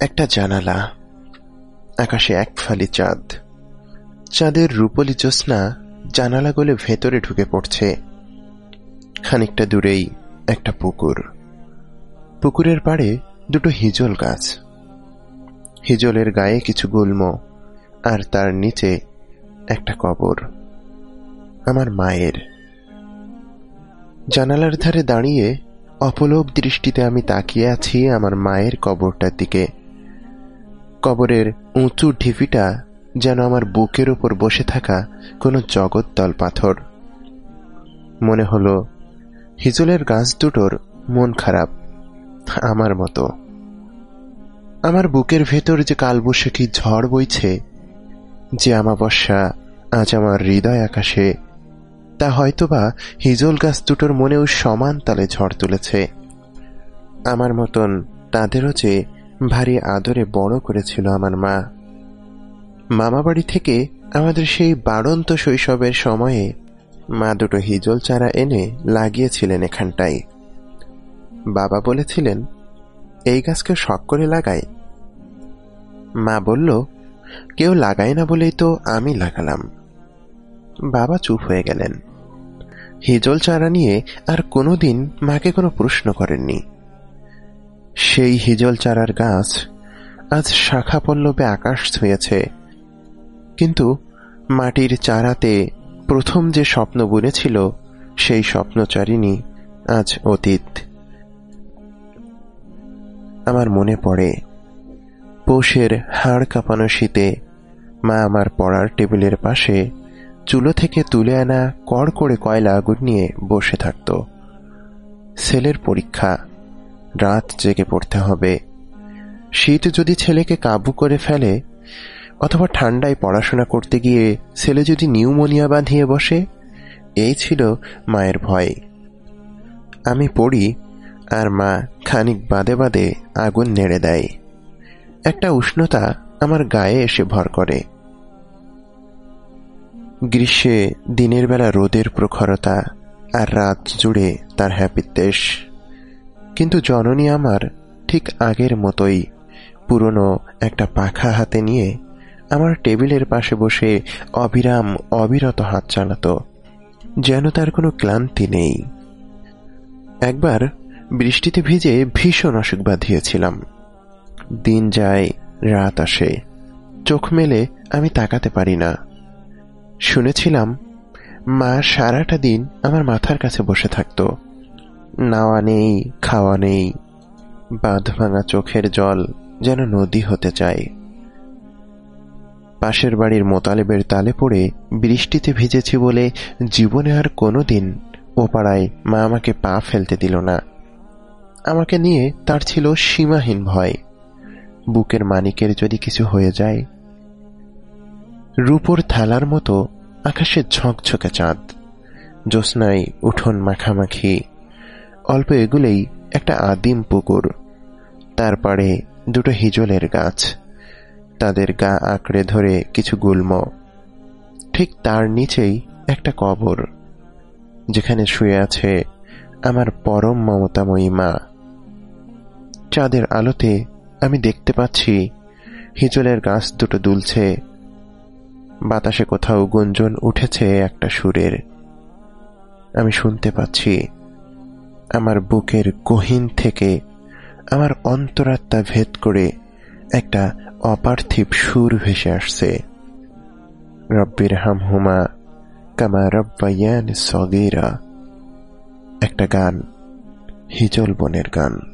একটা জানালা, আকাশে এক ফালি চাঁদ। চাঁদের রূপলি জ্যোৎস্না জানালা গলে ভেতরে ঢুকে পড়ছে। খানিকটা দূরেই একটা পুকুর। পুকুরের পাড়ে দুটো হিজল গাছ। হিজলের গায়ে কিছু গুল্ম আর তার নিচে একটা কবর। আমার মায়ের। জানালার ধারে দাঁড়িয়ে অপলোক দৃষ্টিতে আমি তাকিয়ে আছি আমার মায়ের কবরটার দিকে। কবরের উঁচু ঢিপিটা যেন আমার বুকের উপর বসে থাকা কোনো জগৎদল পাথর। মনে হলো, হিজলের গাছ দুটোর মন খারাপ, আমার মতো। আমার বুকের ভেতর যে কালবৈশাখী ঝড় বইছে, যে আমাবস্যা আজ আমার হৃদয় আকাশে তা হয়তোবা হিজল গাছ দুটোর মনেও সমান তালে ঝড় তুলেছে। আমার মতন তাদেরও যে ভারী আদরে বড় করেছিল আমার মা। মামা বাড়ি থেকে আমাদের সেই বাড়ন্ত শৈশবের সময়ে মা দুটো হিজল চারা এনে লাগিয়েছিলেন এখানটায়। বাবা বলেছিলেন, এই গাছকে শখ করে লাগায় মা বলল, কেউ লাগায় না বলেই তো আমি লাগালাম। বাবা চুপ হয়ে গেলেন। হিজল চারা নিয়ে আর কোনোদিন মাকে কোনো প্রশ্ন করেননি। সেই হিজল চারার গাছ আজ শাখা পল্লবে আকাশ ছুঁয়েছে। কিন্তু মাটির চারাতে প্রথম যে স্বপ্ন বুনেছিল, সেই স্বপ্নচারিণী আজ অতীত। আমার মনে পড়ে, পৌষের হাড় কাঁপানো শীতে মা আমার পড়ার টেবিলের পাশে চুলো থেকে তুলে আনা কড় করে কয়লা আগুন নিয়ে বসে থাকত। ছেলের পরীক্ষা। রাত জেগে পড়তে হবে। শীত যদি ছেলেকে কাবু করে ফেলে, অথবা ঠান্ডায় পড়াশোনা করতে গিয়ে ছেলে যদি নিউমোনিয়া বাঁধিয়ে বসে, এই ছিল মায়ের ভয়। আমি পড়ি, আর মা খানিক বাদে বাদে আগুন নেড়ে দেয়। একটা উষ্ণতা আমার গায়ে এসে ভর করে। গ্রীষ্মে দিনের বেলা রোদের প্রখরতা আর রাত জুড়ে তার হ্যাপিত্বেষ কিন্তু জননী আমার ঠিক আগের মতোই পুরনো একটা পাখা হাতে নিয়ে আমার টেবিলের পাশে বসে অবিরাম অবিরত হাত চালাত, যেন তার কোনো ক্লান্তি নেই। একবার বৃষ্টিতে ভিজে ভীষণ অসুখ বাঁধিয়েছিলাম। দিন যায়, রাত আসে, চোখ মেলে আমি তাকাতে পারি না। শুনেছিলাম, মা সারাটা দিন আমার মাথার কাছে বসে থাকত। নাওয়া নেই, খাওয়া নেই, বাঁধ ভাঙা চোখের জল যেন নদী হতে চায়। পাশের বাড়ির মোতালেবের তালে পড়ে বৃষ্টিতে ভিজেছি বলে জীবনে আর কোনোদিন ও পাড়ায় মা আমাকে পা ফেলতে দিল না। আমাকে নিয়ে তার ছিল সীমাহীন ভয়। বুকের মানিকের যদি কিছু হয়ে যায় রূপোর থালার মতো আকাশে ঝকঝকে চাঁদ। জ্যোৎস্নায় উঠোন মাখামাখি। অল্প এগুলেই একটা আদিম পুকুর। তার পাড়ে দুটো হিজলের গাছ। তাদের গা আঁকড়ে ধরে কিছু গুল্ম। ঠিক তার নিচেই একটা কবর। যেখানে শুয়ে আছে আমার পরম মমতাময়ী মা। চাঁদের আলোতে আমি দেখতে পাচ্ছি হিজলের গাছ দুটো দুলছে। বাতাসে কোথাও গুঞ্জন উঠেছে একটা সুরের। আমি শুনতে পাচ্ছি, আমার বুকের গহীন থেকে আমার অন্তরাত্মা ভেদ করে একটা অপার্থিব সুর ভেসে আসছে। রব্বির হামহুমা কামা রব্বায়ান সগিরা। একটা গান, হিজল বনের গান।